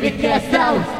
Baby, cast out.